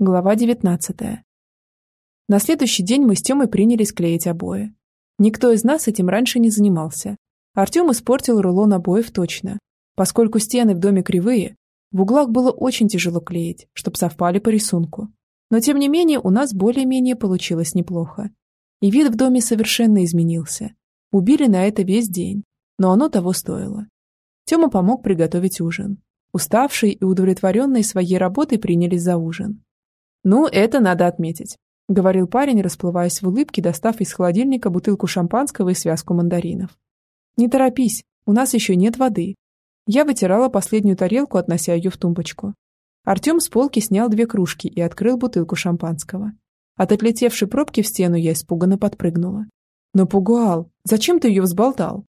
Глава 19. На следующий день мы с Тёмой принялись клеить обои. Никто из нас этим раньше не занимался. Артём испортил рулон обоев точно. Поскольку стены в доме кривые, в углах было очень тяжело клеить, чтобы совпали по рисунку. Но тем не менее у нас более-менее получилось неплохо. И вид в доме совершенно изменился. Убили на это весь день, но оно того стоило. Тёма помог приготовить ужин. Уставшие и удовлетворенные своей работой принялись за ужин. «Ну, это надо отметить», — говорил парень, расплываясь в улыбке, достав из холодильника бутылку шампанского и связку мандаринов. «Не торопись, у нас еще нет воды». Я вытирала последнюю тарелку, относя ее в тумбочку. Артем с полки снял две кружки и открыл бутылку шампанского. От отлетевшей пробки в стену я испуганно подпрыгнула. «Напугал! Зачем ты ее взболтал?»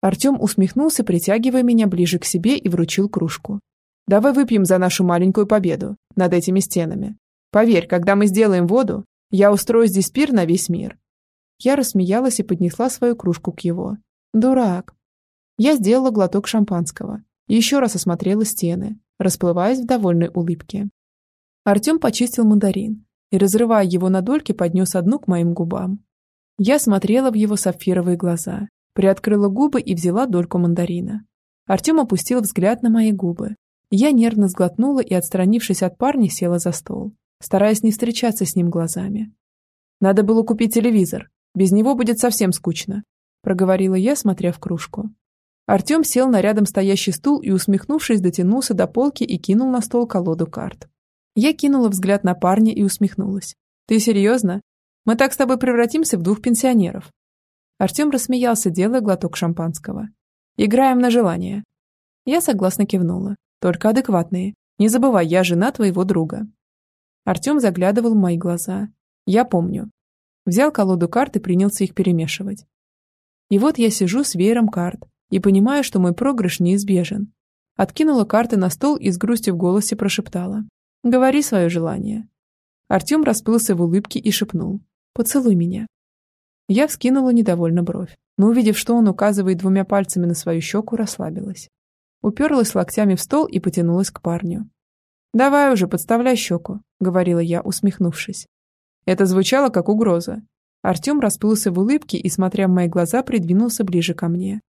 Артем усмехнулся, притягивая меня ближе к себе и вручил кружку. «Давай выпьем за нашу маленькую победу над этими стенами. Поверь, когда мы сделаем воду, я устрою здесь пир на весь мир». Я рассмеялась и поднесла свою кружку к его. «Дурак». Я сделала глоток шампанского. Еще раз осмотрела стены, расплываясь в довольной улыбке. Артем почистил мандарин и, разрывая его на дольки, поднес одну к моим губам. Я смотрела в его сапфировые глаза, приоткрыла губы и взяла дольку мандарина. Артем опустил взгляд на мои губы. Я нервно сглотнула и, отстранившись от парня, села за стол стараясь не встречаться с ним глазами. «Надо было купить телевизор. Без него будет совсем скучно», – проговорила я, смотря в кружку. Артем сел на рядом стоящий стул и, усмехнувшись, дотянулся до полки и кинул на стол колоду карт. Я кинула взгляд на парня и усмехнулась. «Ты серьезно? Мы так с тобой превратимся в двух пенсионеров». Артем рассмеялся, делая глоток шампанского. «Играем на желание». Я согласно кивнула. «Только адекватные. Не забывай, я жена твоего друга». Артем заглядывал в мои глаза. Я помню. Взял колоду карт и принялся их перемешивать. И вот я сижу с веером карт и понимаю, что мой проигрыш неизбежен. Откинула карты на стол и с грустью в голосе прошептала. «Говори свое желание». Артем расплылся в улыбке и шепнул. «Поцелуй меня». Я вскинула недовольно бровь, но увидев, что он указывает двумя пальцами на свою щеку, расслабилась. Уперлась локтями в стол и потянулась к парню. «Давай уже, подставляй щеку», — говорила я, усмехнувшись. Это звучало как угроза. Артем расплылся в улыбке и, смотря в мои глаза, придвинулся ближе ко мне.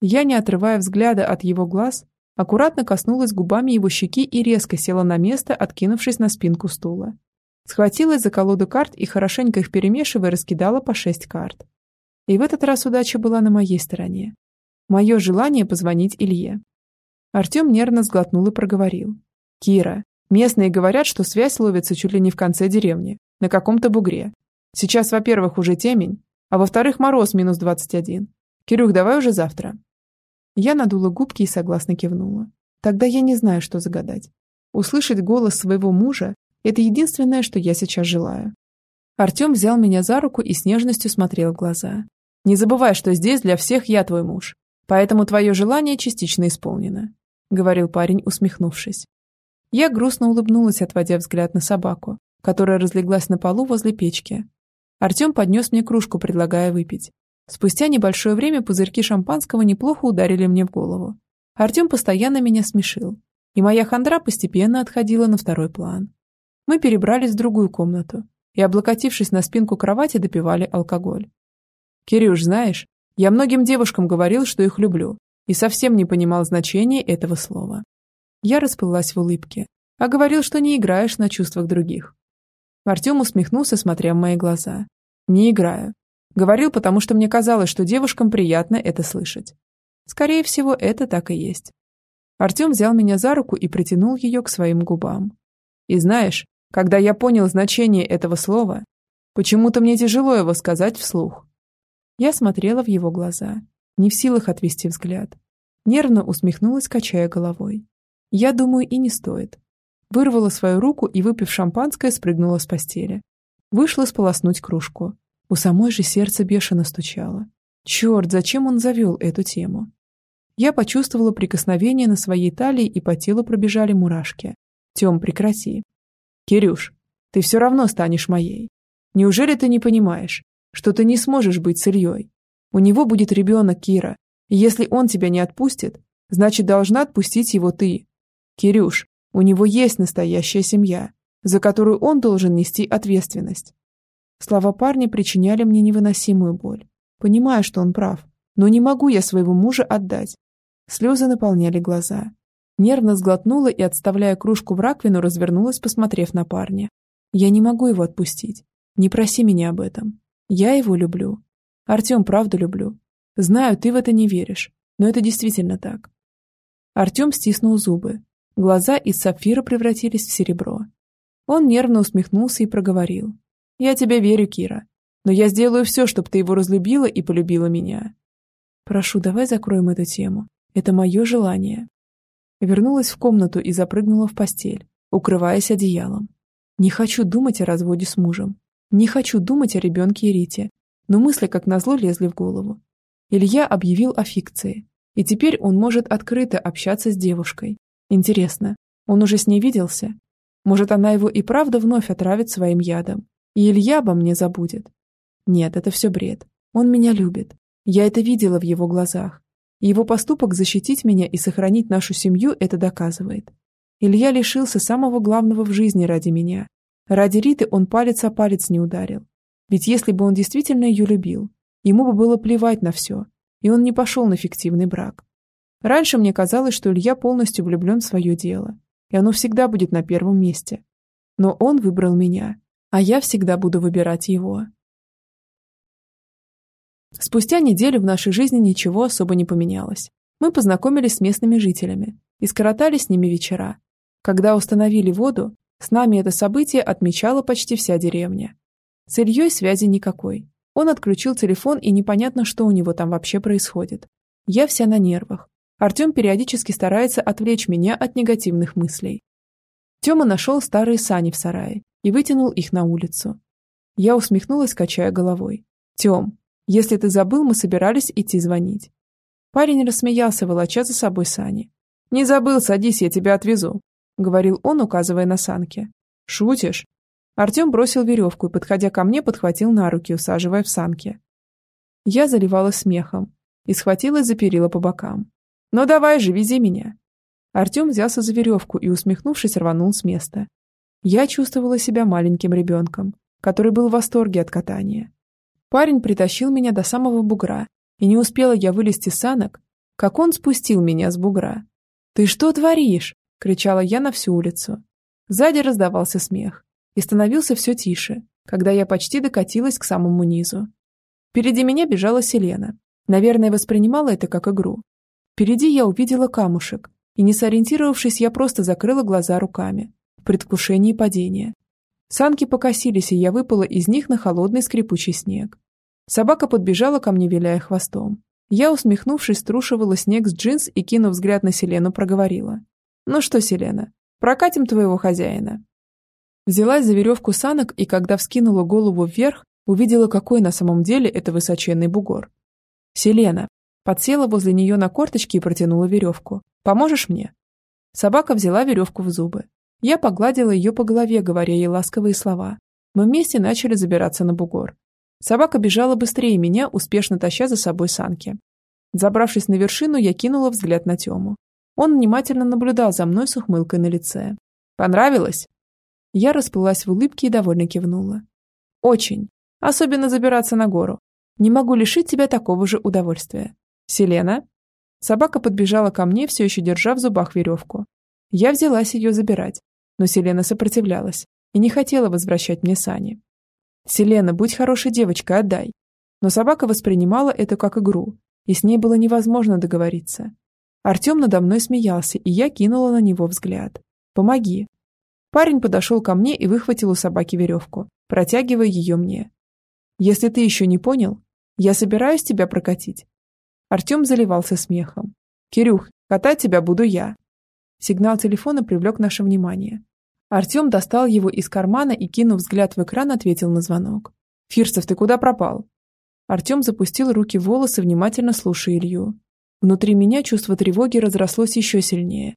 Я, не отрывая взгляда от его глаз, аккуратно коснулась губами его щеки и резко села на место, откинувшись на спинку стула. Схватилась за колоду карт и, хорошенько их перемешивая, раскидала по шесть карт. И в этот раз удача была на моей стороне. Мое желание позвонить Илье. Артем нервно сглотнул и проговорил. Кира, местные говорят, что связь ловится чуть ли не в конце деревни, на каком-то бугре. Сейчас, во-первых, уже темень, а во-вторых, мороз минус двадцать один. Кирюх, давай уже завтра. Я надула губки и согласно кивнула. Тогда я не знаю, что загадать. Услышать голос своего мужа – это единственное, что я сейчас желаю. Артем взял меня за руку и с нежностью смотрел в глаза. «Не забывай, что здесь для всех я твой муж, поэтому твое желание частично исполнено», – говорил парень, усмехнувшись. Я грустно улыбнулась, отводя взгляд на собаку, которая разлеглась на полу возле печки. Артем поднес мне кружку, предлагая выпить. Спустя небольшое время пузырьки шампанского неплохо ударили мне в голову. Артем постоянно меня смешил, и моя хандра постепенно отходила на второй план. Мы перебрались в другую комнату и, облокотившись на спинку кровати, допивали алкоголь. «Кирюш, знаешь, я многим девушкам говорил, что их люблю, и совсем не понимал значения этого слова. Я расплылась в улыбке. А говорил, что не играешь на чувствах других. Артем усмехнулся, смотря в мои глаза. Не играю. Говорил, потому что мне казалось, что девушкам приятно это слышать. Скорее всего, это так и есть. Артем взял меня за руку и притянул ее к своим губам. И знаешь, когда я понял значение этого слова, почему-то мне тяжело его сказать вслух. Я смотрела в его глаза, не в силах отвести взгляд. Нервно усмехнулась, качая головой. Я думаю, и не стоит. Вырвала свою руку и, выпив шампанское, спрыгнула с постели. Вышла сполоснуть кружку. У самой же сердце бешено стучало. Черт, зачем он завел эту тему? Я почувствовала прикосновение на своей талии и по телу пробежали мурашки. Тем, прекрати. Кирюш, ты все равно станешь моей. Неужели ты не понимаешь, что ты не сможешь быть с? У него будет ребенок Кира, и если он тебя не отпустит, значит, должна отпустить его ты. Кирюш, у него есть настоящая семья. за которую он должен нести ответственность. Слова парня причиняли мне невыносимую боль. Понимаю, что он прав, но не могу я своего мужа отдать. Слезы наполняли глаза. Нервно сглотнула и, отставляя кружку в раковину, развернулась, посмотрев на парня. Я не могу его отпустить. Не проси меня об этом. Я его люблю. Артем, правда люблю. Знаю, ты в это не веришь, но это действительно так. Артем стиснул зубы. Глаза из сапфира превратились в серебро. Он нервно усмехнулся и проговорил. «Я тебе верю, Кира. Но я сделаю все, чтобы ты его разлюбила и полюбила меня». «Прошу, давай закроем эту тему. Это мое желание». Вернулась в комнату и запрыгнула в постель, укрываясь одеялом. Не хочу думать о разводе с мужем. Не хочу думать о ребенке и Рите. Но мысли, как назло, лезли в голову. Илья объявил о фикции. И теперь он может открыто общаться с девушкой. Интересно, он уже с ней виделся? Может, она его и правда вновь отравит своим ядом? И Илья обо мне забудет? Нет, это все бред. Он меня любит. Я это видела в его глазах. Его поступок защитить меня и сохранить нашу семью это доказывает. Илья лишился самого главного в жизни ради меня. Ради Риты он палец о палец не ударил. Ведь если бы он действительно ее любил, ему бы было плевать на все, и он не пошел на фиктивный брак. Раньше мне казалось, что Илья полностью влюблен в свое дело, и оно всегда будет на первом месте. Но он выбрал меня, а я всегда буду выбирать его. Спустя неделю в нашей жизни ничего особо не поменялось. Мы познакомились с местными жителями и скоротали с ними вечера. Когда установили воду, с нами это событие отмечала почти вся деревня. С Ильей связи никакой. Он отключил телефон, и непонятно, что у него там вообще происходит. Я вся на нервах. Артем периодически старается отвлечь меня от негативных мыслей. Тёма нашел старые сани в сарае и вытянул их на улицу. Я усмехнулась, качая головой. «Тём, если ты забыл, мы собирались идти звонить». Парень рассмеялся, волоча за собой сани. «Не забыл, садись, я тебя отвезу», — говорил он, указывая на санки. «Шутишь?» Артем бросил веревку и, подходя ко мне, подхватил на руки, усаживая в санки. Я заливалась смехом и схватилась за перила по бокам. «Ну давай же, вези меня!» Артем взялся за веревку и, усмехнувшись, рванул с места. Я чувствовала себя маленьким ребенком, который был в восторге от катания. Парень притащил меня до самого бугра, и не успела я вылезти санок, как он спустил меня с бугра. «Ты что творишь?» – кричала я на всю улицу. Сзади раздавался смех и становился все тише, когда я почти докатилась к самому низу. Впереди меня бежала Селена. Наверное, воспринимала это как игру. Впереди я увидела камушек, и, не сориентировавшись, я просто закрыла глаза руками, в предвкушении падения. Санки покосились, и я выпала из них на холодный скрипучий снег. Собака подбежала ко мне, виляя хвостом. Я, усмехнувшись, струшивала снег с джинс и, кинув взгляд на Селену, проговорила. «Ну что, Селена, прокатим твоего хозяина?» Взялась за веревку санок и, когда вскинула голову вверх, увидела, какой на самом деле это высоченный бугор. «Селена!» Подсела возле нее на корточки и протянула веревку. «Поможешь мне?» Собака взяла веревку в зубы. Я погладила ее по голове, говоря ей ласковые слова. Мы вместе начали забираться на бугор. Собака бежала быстрее меня, успешно таща за собой санки. Забравшись на вершину, я кинула взгляд на Тему. Он внимательно наблюдал за мной с ухмылкой на лице. «Понравилось?» Я расплылась в улыбке и довольно кивнула. «Очень. Особенно забираться на гору. Не могу лишить тебя такого же удовольствия. Селена?» Собака подбежала ко мне, все еще держа в зубах веревку. Я взялась ее забирать, но Селена сопротивлялась и не хотела возвращать мне сани. «Селена, будь хорошей девочкой, отдай». Но собака воспринимала это как игру, и с ней было невозможно договориться. Артем надо мной смеялся, и я кинула на него взгляд. «Помоги, Парень подошел ко мне и выхватил у собаки веревку, протягивая ее мне. «Если ты еще не понял, я собираюсь тебя прокатить». Артем заливался смехом. «Кирюх, катать тебя буду я». Сигнал телефона привлек наше внимание. Артем достал его из кармана и, кинув взгляд в экран, ответил на звонок. «Фирсов, ты куда пропал?» Артем запустил руки в волосы, внимательно слушая Илью. Внутри меня чувство тревоги разрослось еще сильнее.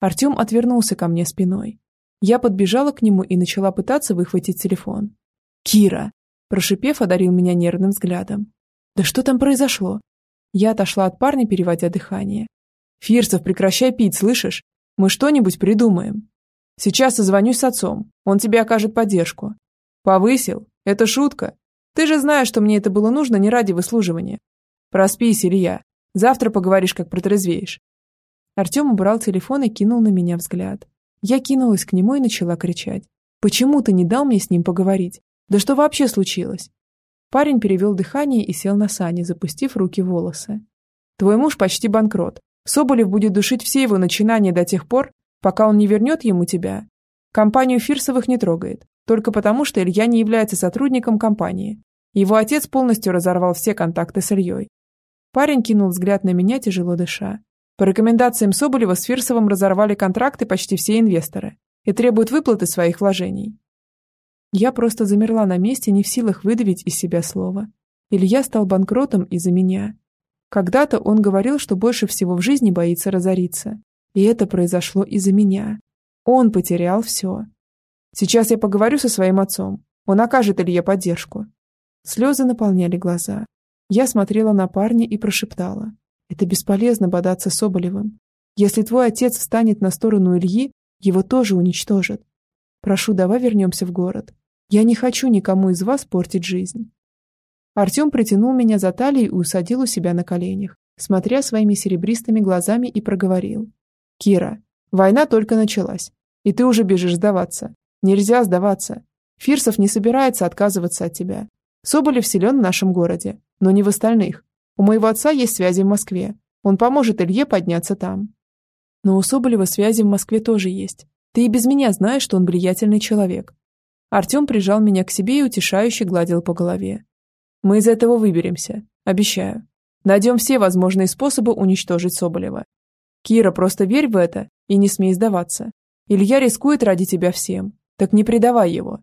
Артем отвернулся ко мне спиной. Я подбежала к нему и начала пытаться выхватить телефон. «Кира!» – прошипев, одарил меня нервным взглядом. «Да что там произошло?» Я отошла от парня, переводя дыхание. «Фирсов, прекращай пить, слышишь? Мы что-нибудь придумаем». Сейчас созвонюсь с отцом, он тебе окажет поддержку. Повысил? Это шутка. Ты же знаешь, что мне это было нужно не ради выслуживания. Проспись, Илья. Завтра поговоришь, как протрезвеешь. Артем убрал телефон и кинул на меня взгляд. Я кинулась к нему и начала кричать. «Почему ты не дал мне с ним поговорить? Да что вообще случилось?» Парень перевел дыхание и сел на сани, запустив руки в волосы. «Твой муж почти банкрот. Соболев будет душить все его начинания до тех пор, пока он не вернет ему тебя. Компанию Фирсовых не трогает, только потому, что Илья не является сотрудником компании. Его отец полностью разорвал все контакты с Ильей. Парень кинул взгляд на меня, тяжело дыша. По рекомендациям Соболева с Фирсовым разорвали контракты почти все инвесторы и требуют выплаты своих вложений. Я просто замерла на месте, не в силах выдавить из себя слово. Илья стал банкротом из-за меня. Когда-то он говорил, что больше всего в жизни боится разориться. И это произошло из-за меня. Он потерял все. Сейчас я поговорю со своим отцом. Он окажет Илье поддержку. Слезы наполняли глаза. Я смотрела на парня и прошептала. Это бесполезно бодаться Соболевым. Если твой отец встанет на сторону Ильи, его тоже уничтожат. Прошу, давай вернемся в город. Я не хочу никому из вас портить жизнь. Артем притянул меня за талию и усадил у себя на коленях, смотря своими серебристыми глазами и проговорил. «Кира, война только началась, и ты уже бежишь сдаваться. Нельзя сдаваться. Фирсов не собирается отказываться от тебя. Соболев силен в нашем городе, но не в остальных. У моего отца есть связи в Москве. Он поможет Илье подняться там. Но у Соболева связи в Москве тоже есть. Ты и без меня знаешь, что он влиятельный человек. Артем прижал меня к себе и утешающе гладил по голове. Мы из этого выберемся. Обещаю. Найдем все возможные способы уничтожить Соболева. Кира, просто верь в это и не смей сдаваться. Илья рискует ради тебя всем. Так не предавай его.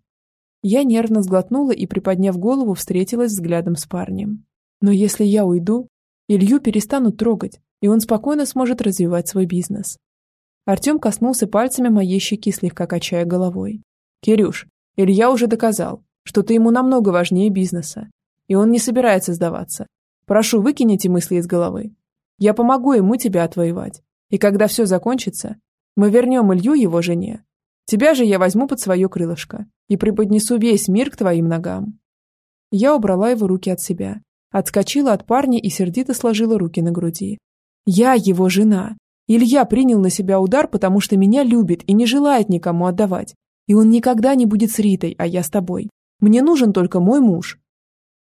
Я нервно сглотнула и, приподняв голову, встретилась взглядом с парнем. Но если я уйду, Илью перестанут трогать, и он спокойно сможет развивать свой бизнес. Артем коснулся пальцами моей щеки, слегка качая головой. «Кирюш, Илья уже доказал, что ты ему намного важнее бизнеса, и он не собирается сдаваться. Прошу, выкинь эти мысли из головы. Я помогу ему тебя отвоевать, и когда все закончится, мы вернем Илью его жене, Тебя же я возьму под свое крылышко и преподнесу весь мир к твоим ногам». Я убрала его руки от себя, отскочила от парня и сердито сложила руки на груди. «Я его жена. Илья принял на себя удар, потому что меня любит и не желает никому отдавать. И он никогда не будет с Ритой, а я с тобой. Мне нужен только мой муж».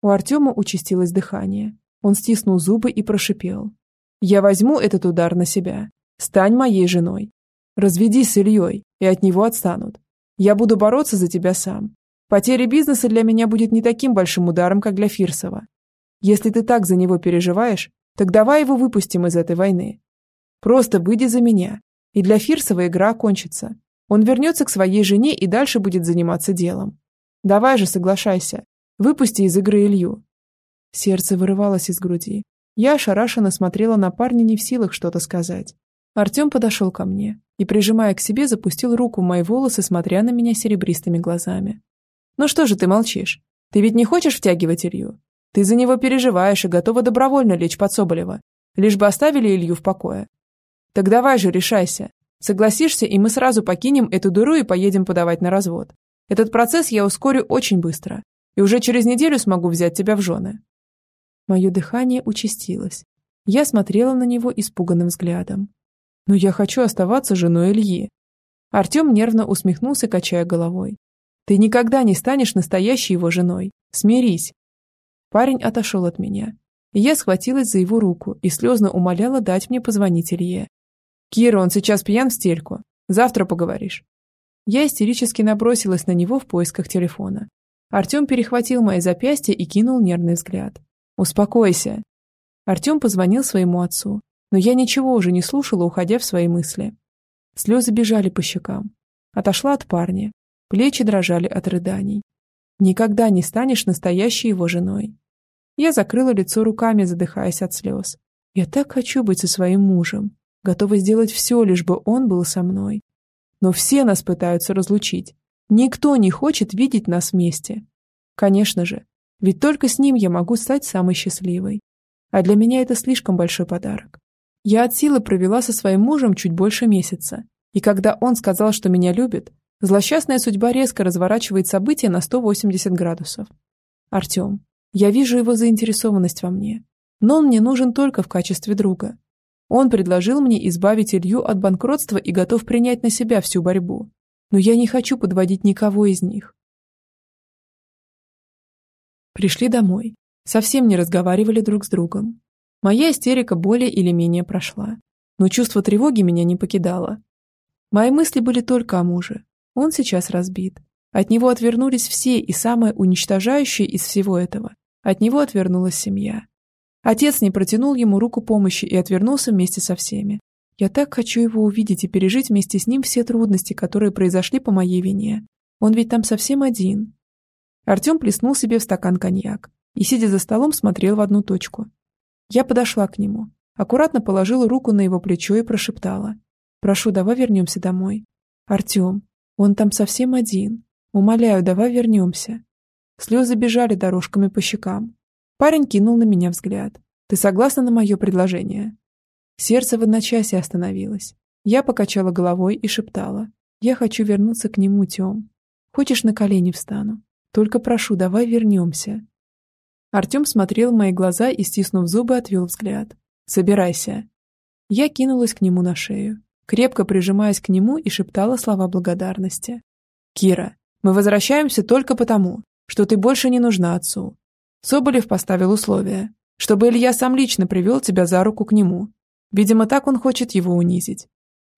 У Артема участилось дыхание. Он стиснул зубы и прошипел. «Я возьму этот удар на себя. Стань моей женой. Разведись с Ильей, и от него отстанут. Я буду бороться за тебя сам. Потеря бизнеса для меня будет не таким большим ударом, как для Фирсова. Если ты так за него переживаешь, так давай его выпустим из этой войны. Просто выйди за меня, и для Фирсова игра кончится. Он вернется к своей жене и дальше будет заниматься делом. Давай же, соглашайся. Выпусти из игры Илью. Сердце вырывалось из груди. Я ошарашенно смотрела на парня не в силах что-то сказать. Артем подошел ко мне и, прижимая к себе, запустил руку в мои волосы, смотря на меня серебристыми глазами. «Ну что же ты молчишь? Ты ведь не хочешь втягивать Илью? Ты за него переживаешь и готова добровольно лечь под Соболева, лишь бы оставили Илью в покое. Так давай же, решайся. Согласишься, и мы сразу покинем эту дыру и поедем подавать на развод. Этот процесс я ускорю очень быстро, и уже через неделю смогу взять тебя в жены». Мое дыхание участилось. Я смотрела на него испуганным взглядом. Но я хочу оставаться женой Ильи. Артем нервно усмехнулся, качая головой. Ты никогда не станешь настоящей его женой. Смирись. Парень отошел от меня. И я схватилась за его руку и слезно умоляла дать мне позвонить Илье. «Кира, он сейчас пьян в стельку. Завтра поговоришь». Я истерически набросилась на него в поисках телефона. Артем перехватил мои запястья и кинул нервный взгляд. «Успокойся». Артем позвонил своему отцу, но я ничего уже не слушала, уходя в свои мысли. Слезы бежали по щекам. Отошла от парня. Плечи дрожали от рыданий. Никогда не станешь настоящей его женой. Я закрыла лицо руками, задыхаясь от слез. Я так хочу быть со своим мужем. Готова сделать все, лишь бы он был со мной. Но все нас пытаются разлучить. Никто не хочет видеть нас вместе. Конечно же, ведь только с ним я могу стать самой счастливой. А для меня это слишком большой подарок. Я от силы провела со своим мужем чуть больше месяца, И когда он сказал, что меня любит, злосчастная судьба резко разворачивает события на 180 градусов. Артем, я вижу его заинтересованность во мне, но он мне нужен только в качестве друга. Он предложил мне избавить Илью от банкротства и готов принять на себя всю борьбу. Но я не хочу подводить никого из них. Пришли домой. Совсем не разговаривали друг с другом. Моя истерика более или менее прошла. Но чувство тревоги меня не покидало. Мои мысли были только о муже. Он сейчас разбит. От него отвернулись все, и самое уничтожающее из всего этого. От него отвернулась семья. Отец не протянул ему руку помощи и отвернулся вместе со всеми. Я так хочу его увидеть и пережить вместе с ним все трудности, которые произошли по моей вине. Он ведь там совсем один. Артем плеснул себе в стакан коньяк и, сидя за столом, смотрел в одну точку. Я подошла к нему, аккуратно положила руку на его плечо и прошептала. «Прошу, давай вернемся домой. Артем, он там совсем один. Умоляю, давай вернемся». Слезы бежали дорожками по щекам. Парень кинул на меня взгляд. «Ты согласна на мое предложение?» Сердце в одночасье остановилось. Я покачала головой и шептала. «Я хочу вернуться к нему, Тем. Хочешь, на колени встану? Только прошу, давай вернемся». Артем смотрел в мои глаза и, стиснув зубы, отвел взгляд. «Собирайся». Я кинулась к нему на шею, крепко прижимаясь к нему и шептала слова благодарности. «Кира, мы возвращаемся только потому, что ты больше не нужна отцу». Соболев поставил условие, чтобы Илья сам лично привел тебя за руку к нему. Видимо, так он хочет его унизить.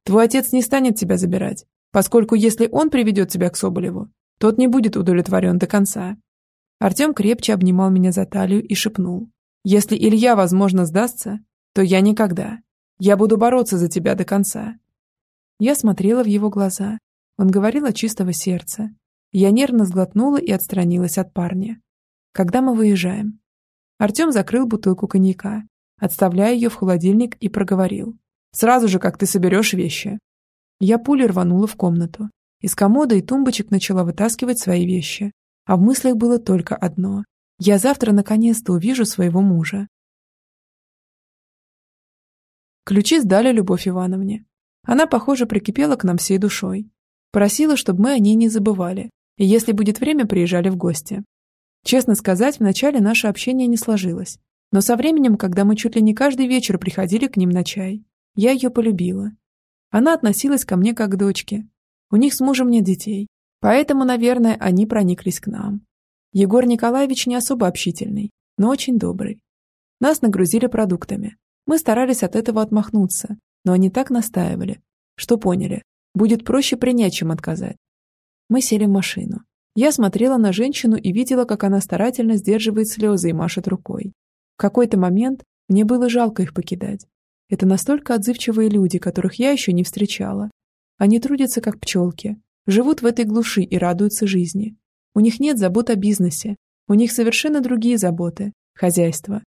Твой отец не станет тебя забирать, поскольку если он приведет тебя к Соболеву, тот не будет удовлетворен до конца. Артем крепче обнимал меня за талию и шепнул. Если Илья, возможно, сдастся, то я никогда. Я буду бороться за тебя до конца. Я смотрела в его глаза. Он говорил от чистого сердца. Я нервно сглотнула и отстранилась от парня. Когда мы выезжаем? Артем закрыл бутылку коньяка, отставляя ее в холодильник и проговорил. Сразу же, как ты соберешь вещи. Я пулей рванула в комнату. Из комода и тумбочек начала вытаскивать свои вещи. А в мыслях было только одно. Я завтра наконец-то увижу своего мужа. Ключи сдали Любовь Ивановне. Она, похоже, прикипела к нам всей душой. Просила, чтобы мы о ней не забывали, и если будет время, приезжали в гости. Честно сказать, вначале наше общение не сложилось. Но со временем, когда мы чуть ли не каждый вечер приходили к ним на чай, я ее полюбила. Она относилась ко мне как к дочке, у них с мужем нет детей, поэтому, наверное, они прониклись к нам. Егор Николаевич не особо общительный, но очень добрый. Нас нагрузили продуктами. Мы старались от этого отмахнуться, но они так настаивали, что поняли, будет проще принять, чем отказать. Мы сели в машину. Я смотрела на женщину и видела, как она старательно сдерживает слезы и машет рукой. В какой-то момент мне было жалко их покидать. Это настолько отзывчивые люди, которых я еще не встречала, они трудятся как пчелки, живут в этой глуши и радуются жизни. У них нет забот о бизнесе, у них совершенно другие заботы, хозяйство.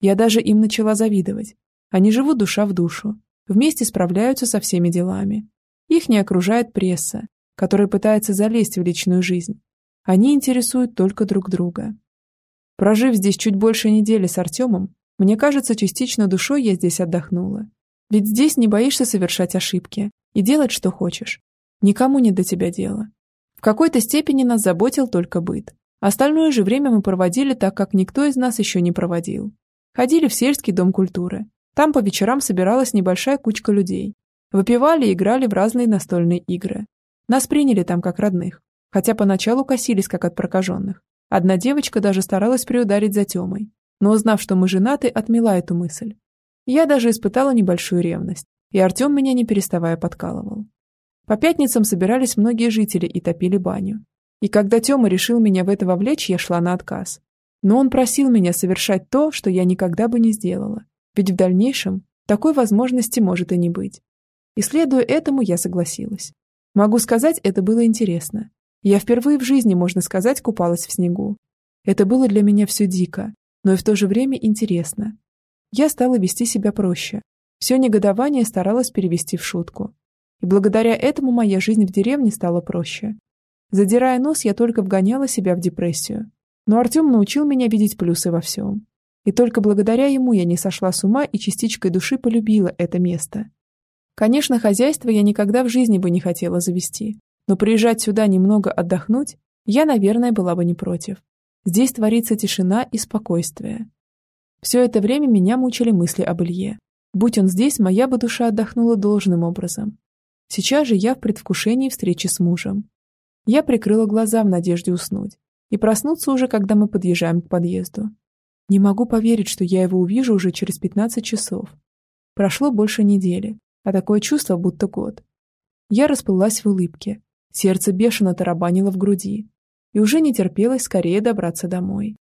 Я даже им начала завидовать. Они живут душа в душу, вместе справляются со всеми делами. Их не окружает пресса, которая пытается залезть в личную жизнь. Они интересуют только друг друга. Прожив здесь чуть больше недели с Артемом, мне кажется, частично душой я здесь отдохнула. Ведь здесь не боишься совершать ошибки, и делать, что хочешь. Никому не до тебя дела. В какой-то степени нас заботил только быт. Остальное же время мы проводили так, как никто из нас еще не проводил. Ходили в сельский дом культуры. Там по вечерам собиралась небольшая кучка людей. Выпивали и играли в разные настольные игры. Нас приняли там как родных, хотя поначалу косились как от прокаженных. Одна девочка даже старалась приударить за Темой, но узнав, что мы женаты, отмела эту мысль. Я даже испытала небольшую ревность и Артем меня не переставая подкалывал. По пятницам собирались многие жители и топили баню. И когда Тёма решил меня в это вовлечь, я шла на отказ. Но он просил меня совершать то, что я никогда бы не сделала. Ведь в дальнейшем такой возможности может и не быть. И следуя этому, я согласилась. Могу сказать, это было интересно. Я впервые в жизни, можно сказать, купалась в снегу. Это было для меня все дико, но и в то же время интересно. Я стала вести себя проще, все негодование старалась перевести в шутку. И благодаря этому моя жизнь в деревне стала проще. Задирая нос, я только вгоняла себя в депрессию. Но Артем научил меня видеть плюсы во всем. И только благодаря ему я не сошла с ума и частичкой души полюбила это место. Конечно, хозяйство я никогда в жизни бы не хотела завести, но приезжать сюда немного отдохнуть я, наверное, была бы не против. Здесь творится тишина и спокойствие. Все это время меня мучили мысли об Илье. Будь он здесь, моя бы душа отдохнула должным образом. Сейчас же я в предвкушении встречи с мужем. Я прикрыла глаза в надежде уснуть и проснуться уже, когда мы подъезжаем к подъезду. Не могу поверить, что я его увижу уже через 15 часов. Прошло больше недели, а такое чувство, будто год. Я расплылась в улыбке, сердце бешено тарабанило в груди, и уже не терпелось скорее добраться домой.